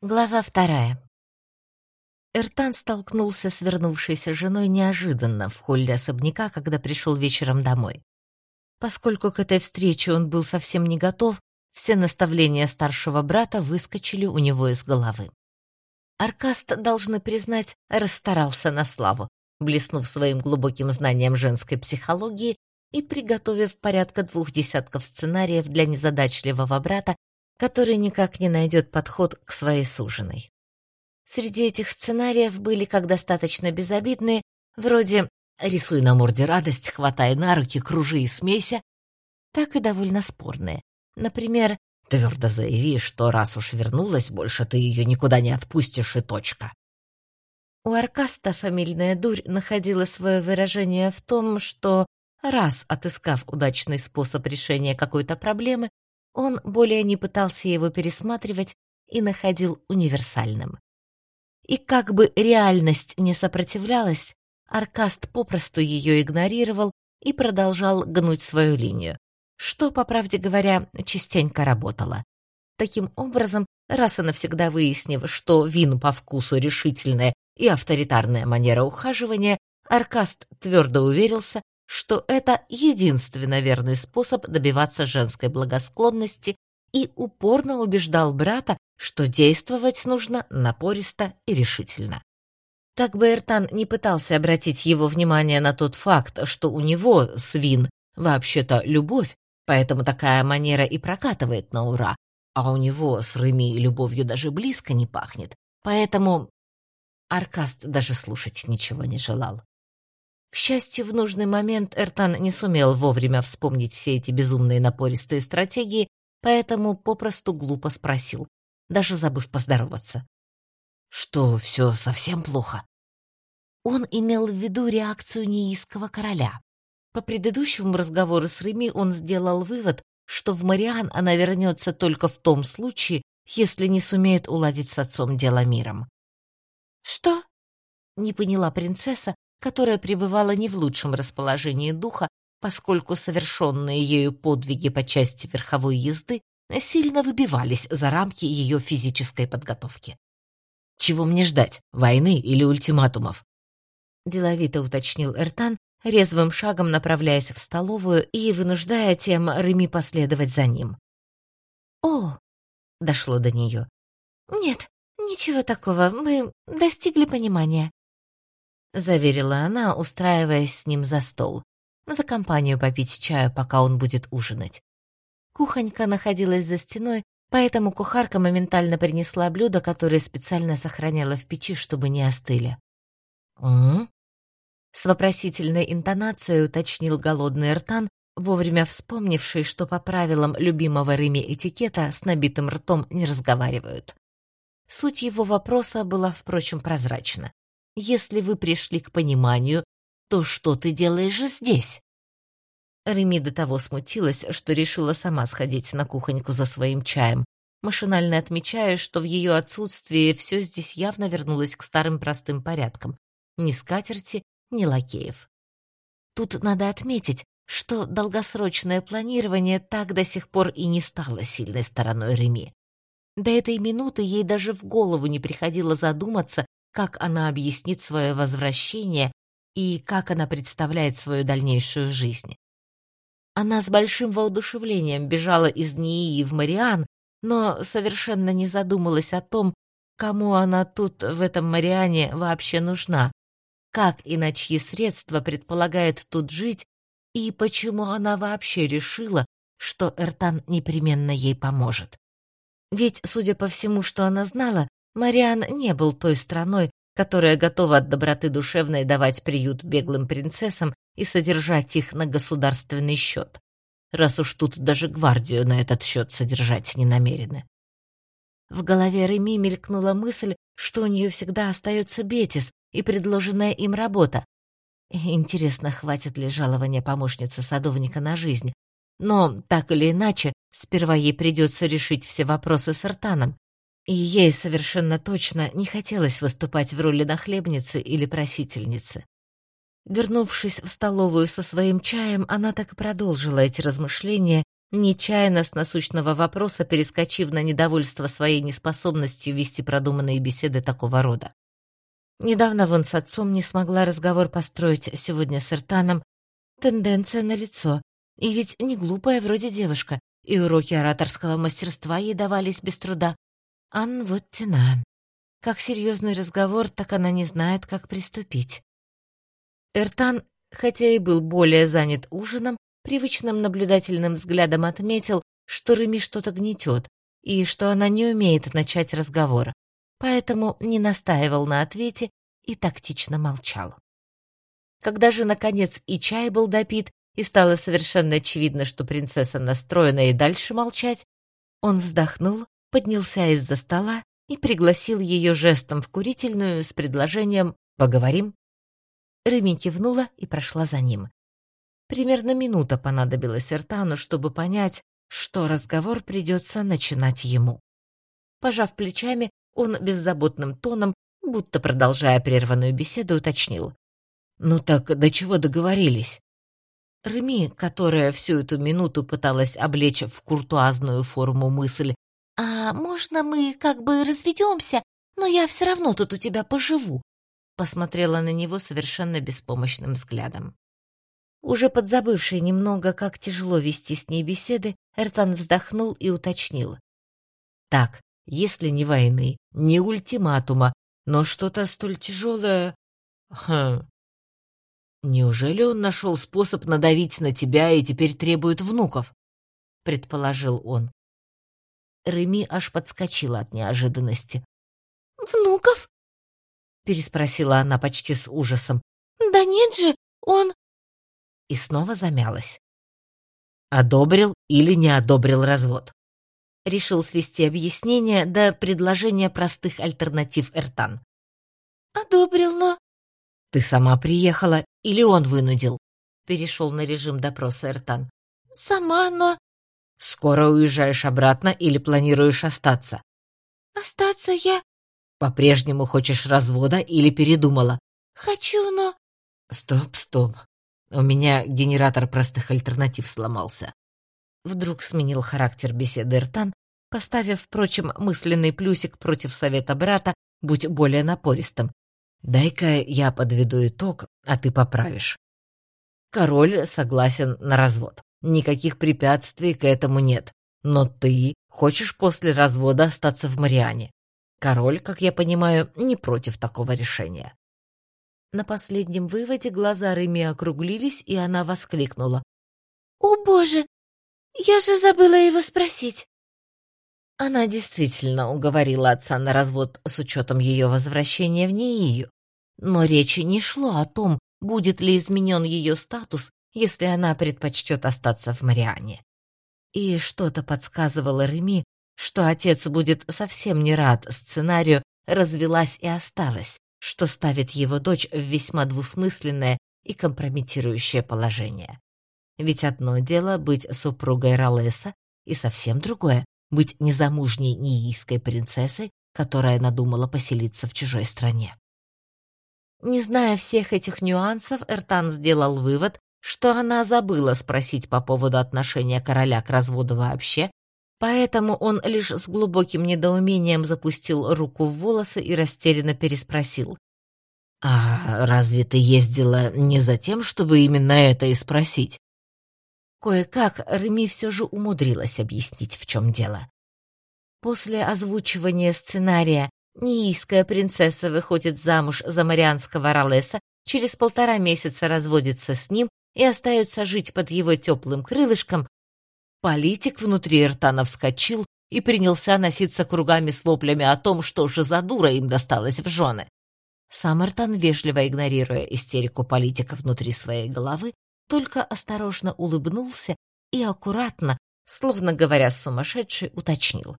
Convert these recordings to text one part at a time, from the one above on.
Глава вторая. Эртан столкнулся с вернувшейся женой неожиданно в холле особняка, когда пришел вечером домой. Поскольку к этой встрече он был совсем не готов, все наставления старшего брата выскочили у него из головы. Аркаст, должны признать, расстарался на славу, блеснув своим глубоким знанием женской психологии и приготовив порядка двух десятков сценариев для незадачливого брата, который никак не найдет подход к своей суженой. Среди этих сценариев были как достаточно безобидные, вроде «рисуй на морде радость, хватай на руки, кружи и смейся», так и довольно спорные. Например, «твердо заяви, что раз уж вернулась, больше ты ее никуда не отпустишь и точка». У Аркаста фамильная дурь находила свое выражение в том, что раз отыскав удачный способ решения какой-то проблемы, он более не пытался его пересматривать и находил универсальным. И как бы реальность не сопротивлялась, Аркаст попросту ее игнорировал и продолжал гнуть свою линию, что, по правде говоря, частенько работало. Таким образом, раз и навсегда выяснив, что вин по вкусу решительная и авторитарная манера ухаживания, Аркаст твердо уверился, что это единственно верный способ добиваться женской благосклонности и упорно убеждал брата, что действовать нужно напористо и решительно. Как бы Эртан не пытался обратить его внимание на тот факт, что у него, свин, вообще-то любовь, поэтому такая манера и прокатывает на ура, а у него с Реми любовью даже близко не пахнет, поэтому Аркаст даже слушать ничего не желал. К счастью, в нужный момент Эртан не сумел вовремя вспомнить все эти безумные напористые стратегии, поэтому попросту глупо спросил, даже забыв поздороваться. «Что, все совсем плохо?» Он имел в виду реакцию неиского короля. По предыдущему разговору с Реми он сделал вывод, что в Мариан она вернется только в том случае, если не сумеет уладить с отцом дело миром. «Что?» — не поняла принцесса, которая пребывала не в лучшем расположении духа, поскольку совершенные ею подвиги по части верховой езды сильно выбивались за рамки ее физической подготовки. «Чего мне ждать, войны или ультиматумов?» Деловито уточнил Эртан, резвым шагом направляясь в столовую и вынуждая тем Реми последовать за ним. «О!» — дошло до нее. «Нет, ничего такого, мы достигли понимания. — заверила она, устраиваясь с ним за стол. За компанию попить чаю, пока он будет ужинать. Кухонька находилась за стеной, поэтому кухарка моментально принесла блюда, которые специально сохраняла в печи, чтобы не остыли. «М?», С вопросительной интонацией уточнил голодный Эртан, вовремя вспомнивший, что по правилам любимого Рыми этикета с набитым ртом не разговаривают. Суть его вопроса была, впрочем, прозрачна. Если вы пришли к пониманию, то что ты делаешь здесь?» Реми до того смутилась, что решила сама сходить на кухоньку за своим чаем, машинально отмечая, что в ее отсутствии все здесь явно вернулось к старым простым порядкам. Ни скатерти, ни лакеев. Тут надо отметить, что долгосрочное планирование так до сих пор и не стало сильной стороной Реми. До этой минуты ей даже в голову не приходило задуматься, как она объяснит свое возвращение и как она представляет свою дальнейшую жизнь. Она с большим воодушевлением бежала из НИИ в Мариан, но совершенно не задумалась о том, кому она тут, в этом Мариане, вообще нужна, как и на чьи средства предполагает тут жить, и почему она вообще решила, что Эртан непременно ей поможет. Ведь, судя по всему, что она знала, Мариан не был той страной, которая готова от доброты душевной давать приют беглым принцессам и содержать их на государственный счет, раз уж тут даже гвардию на этот счет содержать не намерены. В голове Реми мелькнула мысль, что у нее всегда остается Бетис и предложенная им работа. Интересно, хватит ли жалования помощницы садовника на жизнь. Но, так или иначе, сперва ей придется решить все вопросы с Артаном, и ей совершенно точно не хотелось выступать в роли нахлебницы или просительницы. Вернувшись в столовую со своим чаем, она так и продолжила эти размышления, нечаянно с насущного вопроса перескочив на недовольство своей неспособностью вести продуманные беседы такого рода. Недавно вон с отцом не смогла разговор построить, сегодня с Иртаном. Тенденция на лицо. И ведь не глупая вроде девушка, и уроки ораторского мастерства ей давались без труда. Ан вот тена. Как серьезный разговор, так она не знает, как приступить. Эртан, хотя и был более занят ужином, привычным наблюдательным взглядом отметил, что Реми что-то гнетет, и что она не умеет начать разговор, поэтому не настаивал на ответе и тактично молчал. Когда же, наконец, и чай был допит, и стало совершенно очевидно, что принцесса настроена и дальше молчать, он вздохнул, поднялся из-за стола и пригласил ее жестом в курительную с предложением «Поговорим?». Реми кивнула и прошла за ним. Примерно минута понадобилась Эртану, чтобы понять, что разговор придется начинать ему. Пожав плечами, он беззаботным тоном, будто продолжая прерванную беседу, уточнил. «Ну так до чего договорились?» Реми, которая всю эту минуту пыталась облечь в куртуазную форму мысль «А можно мы как бы разведемся, но я все равно тут у тебя поживу?» посмотрела на него совершенно беспомощным взглядом. Уже подзабывший немного, как тяжело вести с ней беседы, Эртан вздохнул и уточнил. «Так, если не войны, не ультиматума, но что-то столь тяжелое...» «Хм... Неужели он нашел способ надавить на тебя и теперь требует внуков?» — предположил он. Реми аж подскочила от неожиданности. «Внуков?» — переспросила она почти с ужасом. «Да нет же, он...» и снова замялась. Одобрил или не одобрил развод. Решил свести объяснение до предложения простых альтернатив Эртан. «Одобрил, но...» «Ты сама приехала или он вынудил?» Перешел на режим допроса Эртан. «Сама, но...» «Скоро уезжаешь обратно или планируешь остаться?» «Остаться я...» «По-прежнему хочешь развода или передумала?» «Хочу, но...» «Стоп, стоп. У меня генератор простых альтернатив сломался. Вдруг сменил характер беседы Эртан, поставив, впрочем, мысленный плюсик против совета брата, будь более напористым. «Дай-ка я подведу итог, а ты поправишь». Король согласен на развод. Никаких препятствий к этому нет. Но ты хочешь после развода остаться в Мариане. Король, как я понимаю, не против такого решения. На последнем выводе глаза Реми округлились, и она воскликнула. «О, боже! Я же забыла его спросить!» Она действительно уговорила отца на развод с учетом ее возвращения в Неию. Но речи не шло о том, будет ли изменен ее статус, если она предпочтет остаться в Мариане. И что-то подсказывало Реми, что отец будет совсем не рад сценарию «развелась и осталась», что ставит его дочь в весьма двусмысленное и компрометирующее положение. Ведь одно дело быть супругой Ролеса, и совсем другое — быть незамужней неийской принцессой, которая надумала поселиться в чужой стране. Не зная всех этих нюансов, Эртан сделал вывод, что она забыла спросить по поводу отношения короля к разводу вообще, Поэтому он лишь с глубоким недоумением запустил руку в волосы и растерянно переспросил. «А разве ты ездила не за тем, чтобы именно это и спросить?» Кое-как Реми все же умудрилась объяснить, в чем дело. После озвучивания сценария Неийская принцесса выходит замуж за марианского Ролеса, через полтора месяца разводится с ним и остается жить под его теплым крылышком, Политик внутри Эртана вскочил и принялся носиться кругами с воплями о том, что же за дура им досталась в жены. Сам Эртан, вежливо игнорируя истерику политика внутри своей головы, только осторожно улыбнулся и аккуратно, словно говоря сумасшедший, уточнил.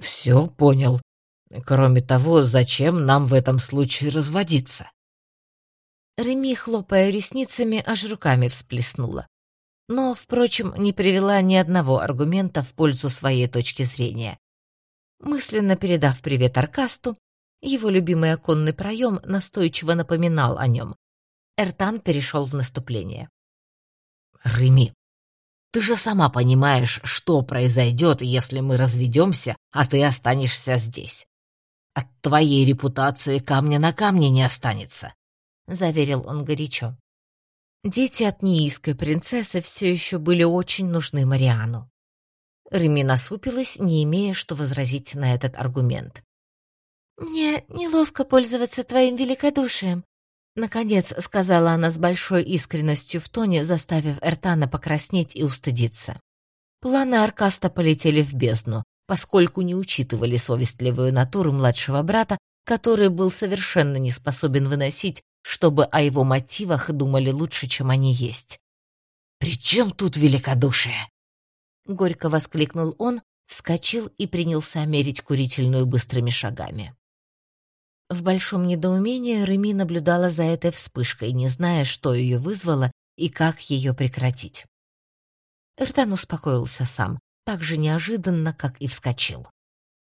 «Все понял. Кроме того, зачем нам в этом случае разводиться?» Реми, хлопая ресницами, аж руками всплеснула но, впрочем, не привела ни одного аргумента в пользу своей точки зрения. Мысленно передав привет Аркасту, его любимый оконный проем настойчиво напоминал о нем. Эртан перешел в наступление. «Реми, Ты же сама понимаешь, что произойдет, если мы разведемся, а ты останешься здесь. От твоей репутации камня на камне не останется», — заверил он горячо. Дети от неиской принцессы все еще были очень нужны Мариану. Реми насупилась, не имея что возразить на этот аргумент. «Мне неловко пользоваться твоим великодушием», Наконец, сказала она с большой искренностью в тоне, заставив Эртана покраснеть и устыдиться. Планы Аркаста полетели в бездну, поскольку не учитывали совестливую натуру младшего брата, который был совершенно не способен выносить, чтобы о его мотивах думали лучше, чем они есть. «При чем тут великодушие?» Горько воскликнул он, вскочил и принялся мерить курительную быстрыми шагами. В большом недоумении Реми наблюдала за этой вспышкой, не зная, что ее вызвало и как ее прекратить. Эртан успокоился сам, так же неожиданно, как и вскочил.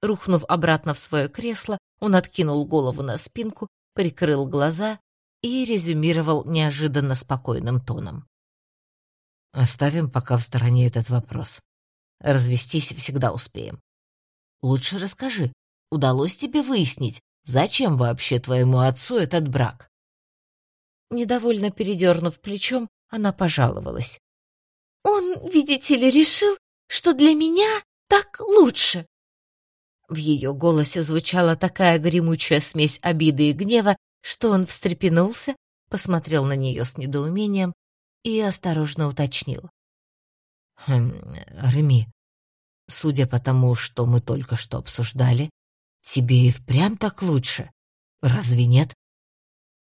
Рухнув обратно в свое кресло, он откинул голову на спинку, прикрыл глаза и резюмировал неожиданно спокойным тоном. «Оставим пока в стороне этот вопрос. Развестись всегда успеем. Лучше расскажи, удалось тебе выяснить, Зачем вообще твоему отцу этот брак?» Недовольно передернув плечом, она пожаловалась. «Он, видите ли, решил, что для меня так лучше». В ее голосе звучала такая гремучая смесь обиды и гнева, что он встрепенулся, посмотрел на нее с недоумением и осторожно уточнил. «Хм, Реми, судя по тому, что мы только что обсуждали, Тебе и впрямь так лучше. Разве нет?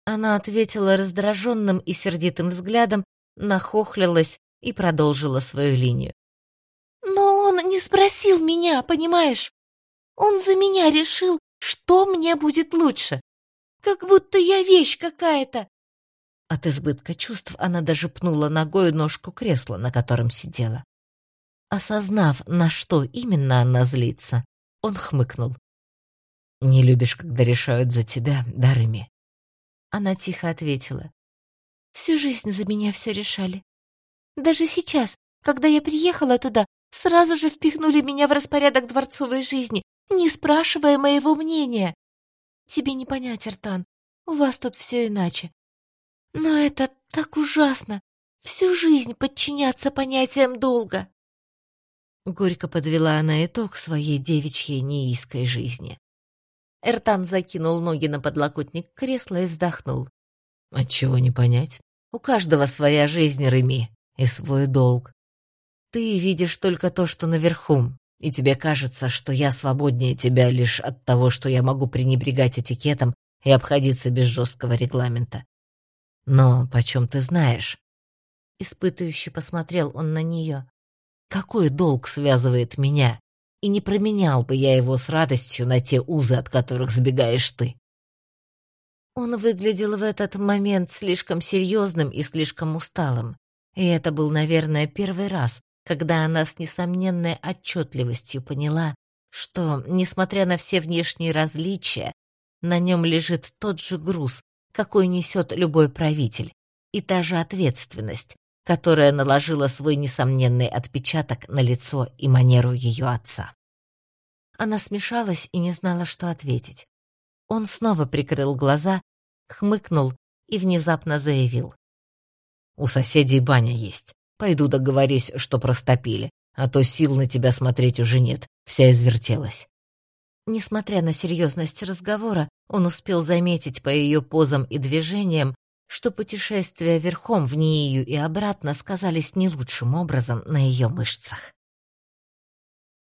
Она ответила раздраженным и сердитым взглядом, нахохлилась и продолжила свою линию. Но он не спросил меня, понимаешь? Он за меня решил, что мне будет лучше. Как будто я вещь какая-то. От избытка чувств она даже пнула ногой ножку кресла, на котором сидела. Осознав, на что именно она злится, он хмыкнул. «Не любишь, когда решают за тебя, да, Реми?» Она тихо ответила. «Всю жизнь за меня все решали. Даже сейчас, когда я приехала туда, сразу же впихнули меня в распорядок дворцовой жизни, не спрашивая моего мнения. Тебе не понять, Артан, у вас тут все иначе. Но это так ужасно, всю жизнь подчиняться понятиям долга». Горько подвела она итог своей девичьей неиской жизни. Эртан закинул ноги на подлокотник кресла и вздохнул. «Отчего не понять? У каждого своя жизнь, Реми, и свой долг. Ты видишь только то, что наверху, и тебе кажется, что я свободнее тебя лишь от того, что я могу пренебрегать этикетом и обходиться без жесткого регламента. Но почем ты знаешь?» Испытывающе посмотрел он на нее. «Какой долг связывает меня и не променял бы я его с радостью на те узы, от которых сбегаешь ты. Он выглядел в этот момент слишком серьезным и слишком усталым. И это был, наверное, первый раз, когда она с несомненной отчетливостью поняла, что, несмотря на все внешние различия, на нем лежит тот же груз, какой несет любой правитель, и та же ответственность, которая наложила свой несомненный отпечаток на лицо и манеру ее отца. Она смешалась и не знала, что ответить. Он снова прикрыл глаза, хмыкнул и внезапно заявил. «У соседей баня есть. Пойду договорюсь, что простопили, а то сил на тебя смотреть уже нет, вся извертелась». Несмотря на серьезность разговора, он успел заметить по ее позам и движениям, что путешествия верхом в Ниию и обратно сказались не лучшим образом на ее мышцах.